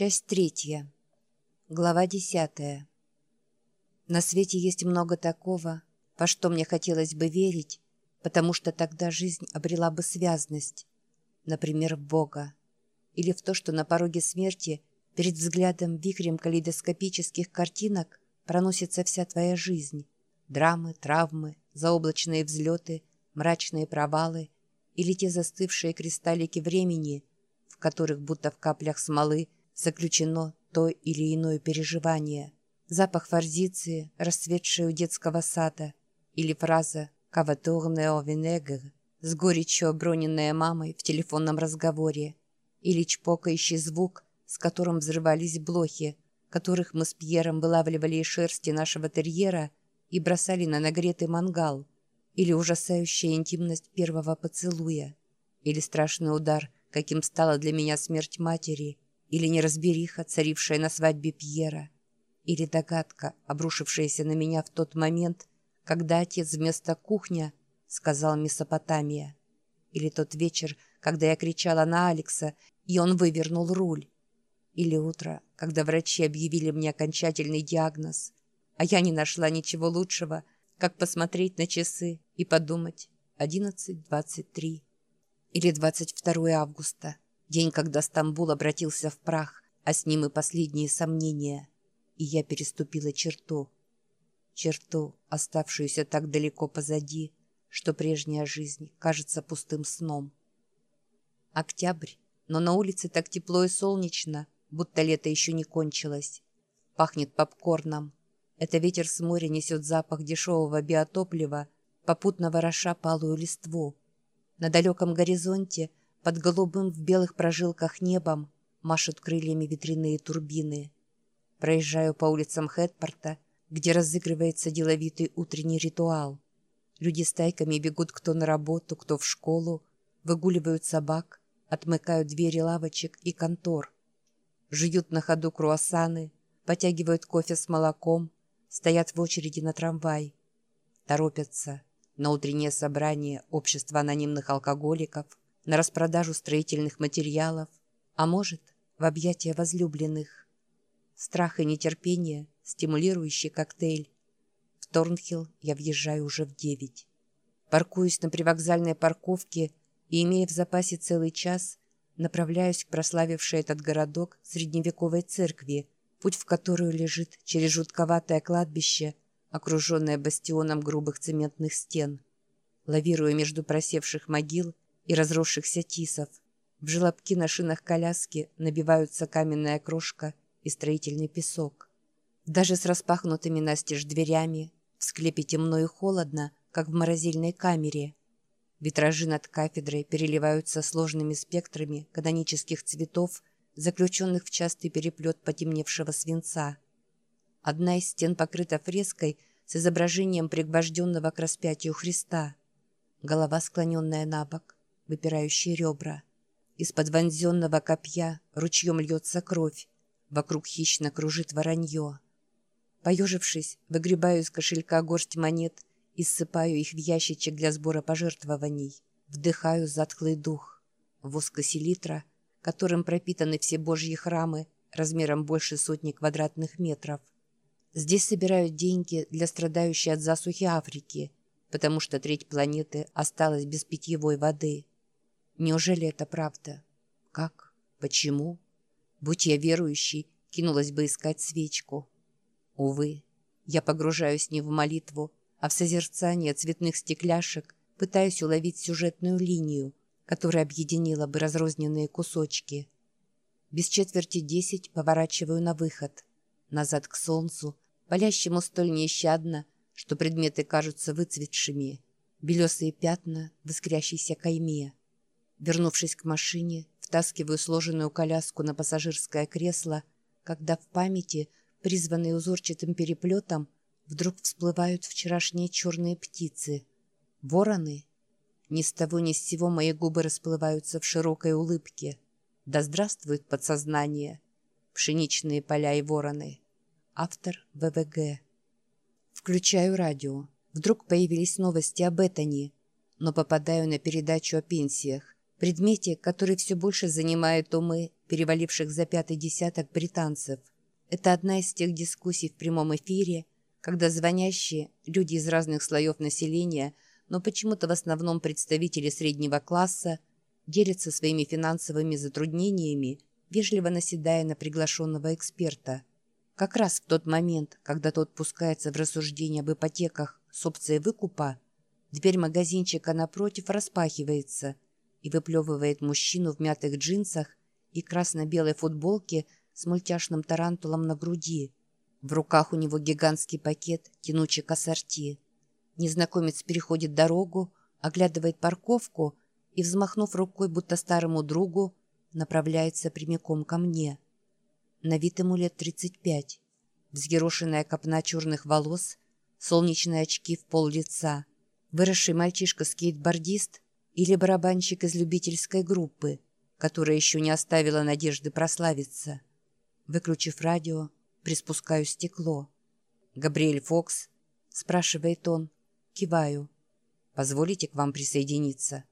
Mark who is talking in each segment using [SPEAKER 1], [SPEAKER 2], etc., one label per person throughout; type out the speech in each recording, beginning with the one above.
[SPEAKER 1] Часть третья. Глава десятая. На свете есть много такого, во что мне хотелось бы верить, потому что тогда жизнь обрела бы связность. Например, в Бога. Или в то, что на пороге смерти, перед взглядом вихрем калейдоскопических картинок, проносится вся твоя жизнь. Драмы, травмы, заоблачные взлеты, мрачные провалы или те застывшие кристаллики времени, в которых будто в каплях смолы заключено то или иное переживание. Запах форзиции, расцветшей у детского сада, или фраза «каватурне о винегр» с горечью оброненная мамой в телефонном разговоре, или чпокающий звук, с которым взрывались блохи, которых мы с Пьером вылавливали из шерсти нашего терьера и бросали на нагретый мангал, или ужасающая интимность первого поцелуя, или страшный удар, каким стала для меня смерть матери – или неразбериха, царившая на свадьбе Пьера, или догадка, обрушившаяся на меня в тот момент, когда отец вместо «кухня» сказал «Месопотамия», или тот вечер, когда я кричала на Алекса, и он вывернул руль, или утро, когда врачи объявили мне окончательный диагноз, а я не нашла ничего лучшего, как посмотреть на часы и подумать «11.23» или «22 августа». День, когда Стамбул обратился в прах, а с ним и последние сомнения. И я переступила черту. Черту, оставшуюся так далеко позади, что прежняя жизнь кажется пустым сном. Октябрь, но на улице так тепло и солнечно, будто лето еще не кончилось. Пахнет попкорном. Это ветер с моря несет запах дешевого биотоплива, попутно вороша палую листву. На далеком горизонте под голубым в белых прожилках небом машут крыльями ветряные турбины. Проезжаю по улицам Хэтпорта, где разыгрывается деловитый утренний ритуал. Люди стайками бегут кто на работу, кто в школу, выгуливают собак, отмыкают двери лавочек и контор. Жуют на ходу круассаны, потягивают кофе с молоком, стоят в очереди на трамвай. Торопятся на утреннее собрание общества анонимных алкоголиков – на распродажу строительных материалов, а может, в объятия возлюбленных. Страх и нетерпение – стимулирующий коктейль. В Торнхилл я въезжаю уже в девять. Паркуюсь на привокзальной парковке и, имея в запасе целый час, направляюсь к прославившей этот городок средневековой церкви, путь в которую лежит через жутковатое кладбище, окруженное бастионом грубых цементных стен. Лавируя между просевших могил – и разросшихся тисов. В желобки на шинах коляски набиваются каменная крошка и строительный песок. Даже с распахнутыми настежь дверями в склепе темно и холодно, как в морозильной камере. Витражи над кафедрой переливаются сложными спектрами канонических цветов, заключенных в частый переплет потемневшего свинца. Одна из стен покрыта фреской с изображением пригвожденного к распятию Христа. Голова склоненная на бок, выпирающие ребра. Из-под вонзенного копья ручьем льется кровь. Вокруг хищно кружит воронье. Поежившись, выгребаю из кошелька горсть монет и ссыпаю их в ящичек для сбора пожертвований. Вдыхаю затхлый дух. Воск селитра, которым пропитаны все божьи храмы, размером больше сотни квадратных метров. Здесь собирают деньги для страдающей от засухи Африки, потому что треть планеты осталась без питьевой воды. Неужели это правда? Как? Почему? Будь я верующей, кинулась бы искать свечку. Увы, я погружаюсь не в молитву, а в созерцание цветных стекляшек, пытаюсь уловить сюжетную линию, которая объединила бы разрозненные кусочки. Без четверти десять поворачиваю на выход. Назад к солнцу, палящему столь нещадно, что предметы кажутся выцветшими. Белесые пятна в искрящейся кайме. Вернувшись к машине, втаскиваю сложенную коляску на пассажирское кресло, когда в памяти, призванные узорчатым переплетом, вдруг всплывают вчерашние черные птицы. Вороны? Ни с того ни с сего мои губы расплываются в широкой улыбке. Да здравствует подсознание! Пшеничные поля и вороны. Автор ВВГ. Включаю радио. Вдруг появились новости об Этане, но попадаю на передачу о пенсиях предмете, который все больше занимает умы переваливших за пятый десяток британцев. Это одна из тех дискуссий в прямом эфире, когда звонящие, люди из разных слоев населения, но почему-то в основном представители среднего класса, делятся своими финансовыми затруднениями, вежливо наседая на приглашенного эксперта. Как раз в тот момент, когда тот пускается в рассуждение об ипотеках с опцией выкупа, дверь магазинчика напротив распахивается и выплевывает мужчину в мятых джинсах и красно-белой футболке с мультяшным тарантулом на груди. В руках у него гигантский пакет тянучек ассорти. Незнакомец переходит дорогу, оглядывает парковку и, взмахнув рукой, будто старому другу, направляется прямиком ко мне. На вид ему лет 35. Взъерошенная копна черных волос, солнечные очки в пол лица, выросший мальчишка-скейтбордист или барабанщик из любительской группы, которая еще не оставила надежды прославиться. Выключив радио, приспускаю стекло. «Габриэль Фокс?» – спрашивает он. Киваю. «Позволите к вам присоединиться?»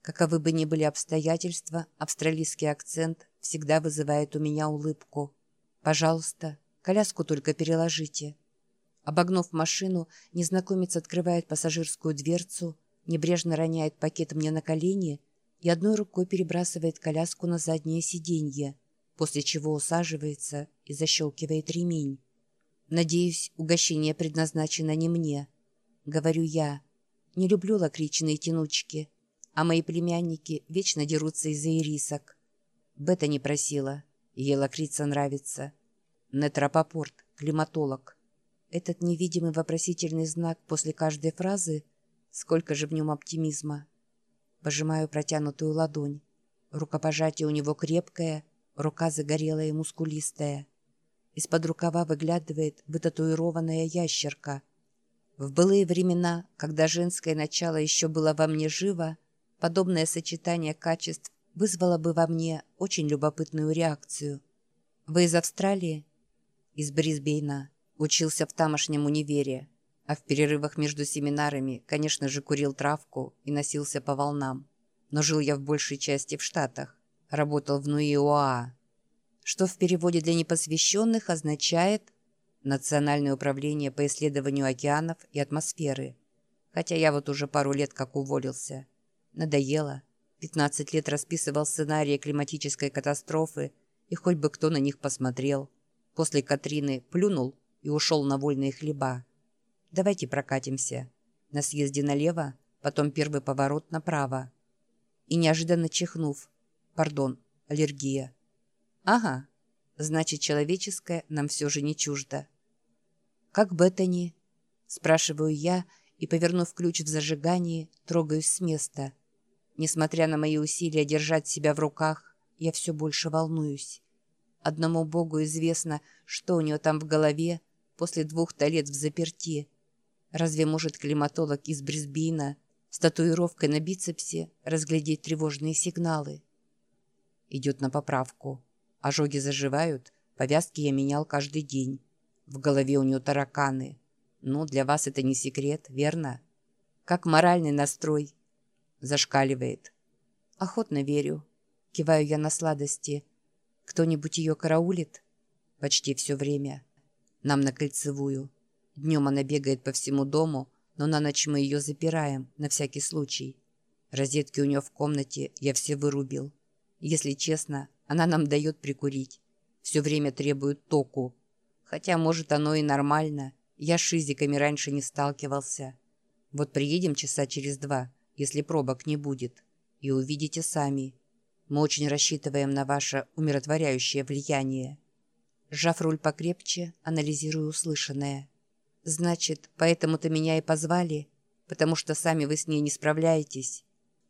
[SPEAKER 1] Каковы бы ни были обстоятельства, австралийский акцент всегда вызывает у меня улыбку. «Пожалуйста, коляску только переложите». Обогнув машину, незнакомец открывает пассажирскую дверцу, небрежно роняет пакет мне на колени и одной рукой перебрасывает коляску на заднее сиденье, после чего усаживается и защелкивает ремень. «Надеюсь, угощение предназначено не мне», — говорю я. «Не люблю лакричные тянучки» а мои племянники вечно дерутся из-за ирисок. Бета не просила, ей лакрица нравится. Нетропопорт, климатолог. Этот невидимый вопросительный знак после каждой фразы, сколько же в нем оптимизма. Пожимаю протянутую ладонь. Рукопожатие у него крепкое, рука загорелая и мускулистая. Из-под рукава выглядывает вытатуированная ящерка. В былые времена, когда женское начало еще было во мне живо, Подобное сочетание качеств вызвало бы во мне очень любопытную реакцию. «Вы из Австралии?» «Из Брисбейна. Учился в тамошнем универе. А в перерывах между семинарами, конечно же, курил травку и носился по волнам. Но жил я в большей части в Штатах. Работал в НУИОА. Что в переводе для непосвященных означает «Национальное управление по исследованию океанов и атмосферы». Хотя я вот уже пару лет как уволился. Надоело. 15 лет расписывал сценарии климатической катастрофы, и хоть бы кто на них посмотрел. После Катрины плюнул и ушел на вольные хлеба. Давайте прокатимся. На съезде налево, потом первый поворот направо. И неожиданно чихнув. Пардон, аллергия. Ага, значит, человеческое нам все же не чуждо. Как Беттани? Спрашиваю я и, повернув ключ в зажигании, трогаюсь с места. Несмотря на мои усилия держать себя в руках, я все больше волнуюсь. Одному Богу известно, что у нее там в голове после двух-то лет в заперти. Разве может климатолог из Брисбейна с татуировкой на бицепсе разглядеть тревожные сигналы? Идет на поправку. Ожоги заживают, повязки я менял каждый день. В голове у нее тараканы. Ну, для вас это не секрет, верно? Как моральный настрой – Зашкаливает. Охотно верю. Киваю я на сладости. Кто-нибудь ее караулит? Почти все время. Нам на кольцевую. Днем она бегает по всему дому, но на ночь мы ее запираем, на всякий случай. Розетки у нее в комнате я все вырубил. Если честно, она нам дает прикурить. Все время требует току. Хотя, может, оно и нормально. Я с шизиками раньше не сталкивался. Вот приедем часа через два, если пробок не будет, и увидите сами. Мы очень рассчитываем на ваше умиротворяющее влияние. Сжав руль покрепче, анализирую услышанное. Значит, поэтому-то меня и позвали, потому что сами вы с ней не справляетесь.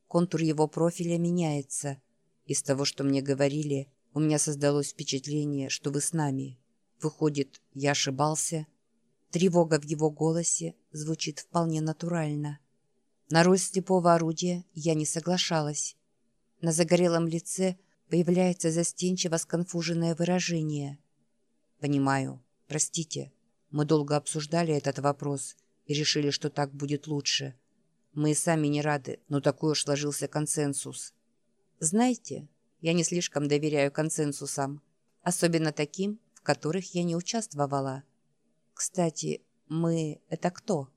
[SPEAKER 1] Контур его профиля меняется. Из того, что мне говорили, у меня создалось впечатление, что вы с нами. Выходит, я ошибался? Тревога в его голосе звучит вполне натурально. На роль слепого орудия я не соглашалась. На загорелом лице появляется застенчиво сконфуженное выражение. «Понимаю. Простите. Мы долго обсуждали этот вопрос и решили, что так будет лучше. Мы и сами не рады, но такой уж сложился консенсус. Знаете, я не слишком доверяю консенсусам, особенно таким, в которых я не участвовала. Кстати, мы — это кто?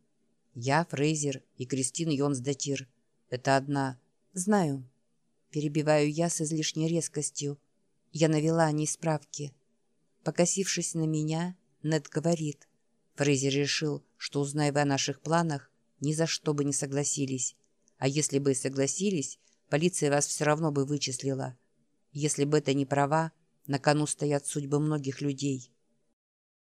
[SPEAKER 1] Я, Фрейзер и Кристин Йонсдатир. Это одна. Знаю. Перебиваю я с излишней резкостью. Я навела о ней справки. Покосившись на меня, Нед говорит. Фрейзер решил, что, узнав о наших планах, ни за что бы не согласились. А если бы и согласились, полиция вас все равно бы вычислила. Если бы это не права, на кону стоят судьбы многих людей.